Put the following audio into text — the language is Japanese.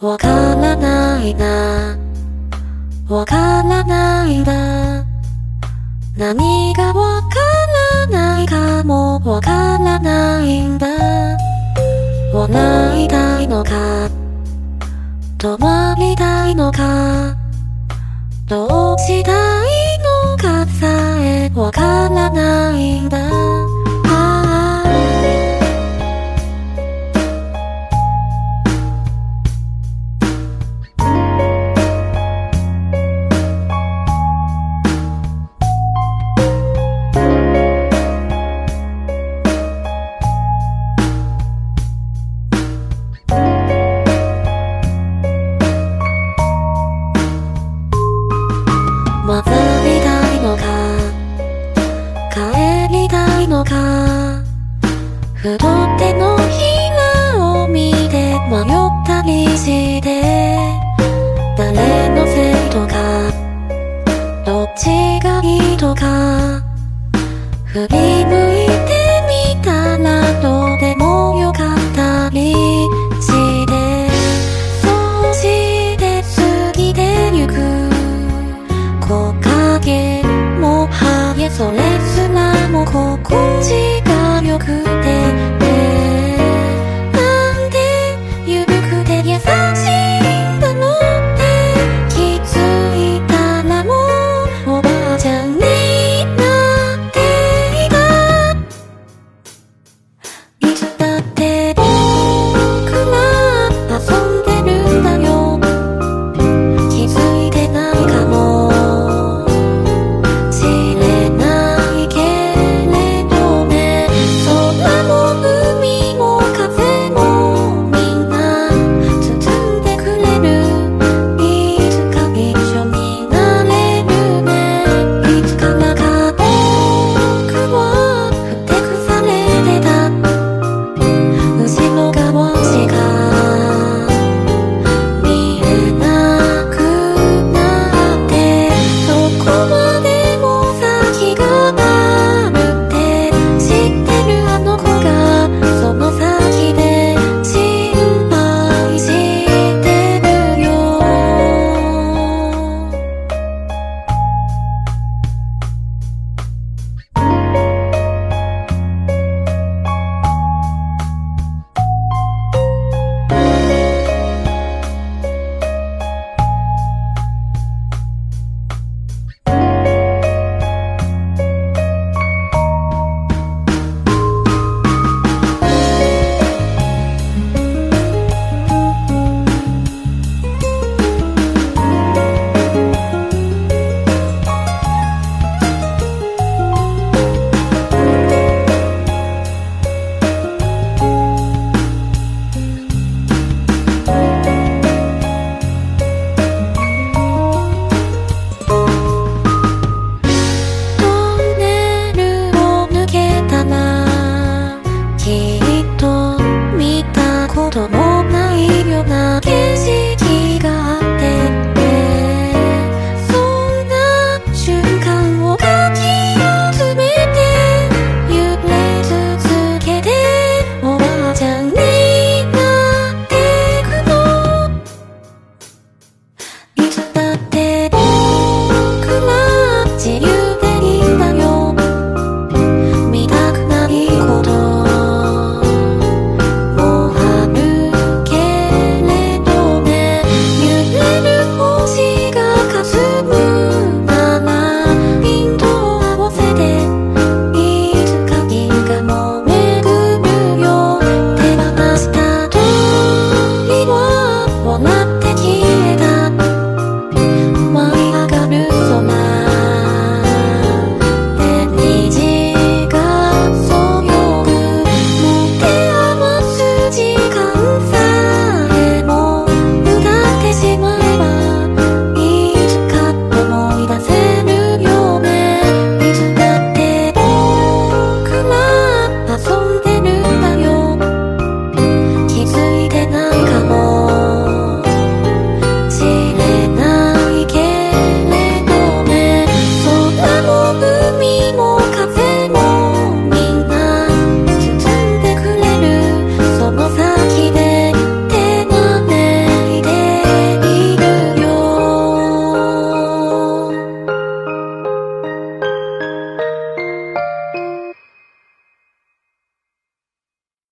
わからないな。わからないんだ。何がわからないかもわからないんだ。笑いたいのか止まりたいのかどうしたいのかさえわからないんだ。潜りたいのか？帰りたいのか？太ってのひらを見て迷ったりして誰のせいとか？どっちがいいとか？振り向いてみたらどうでもよかったり。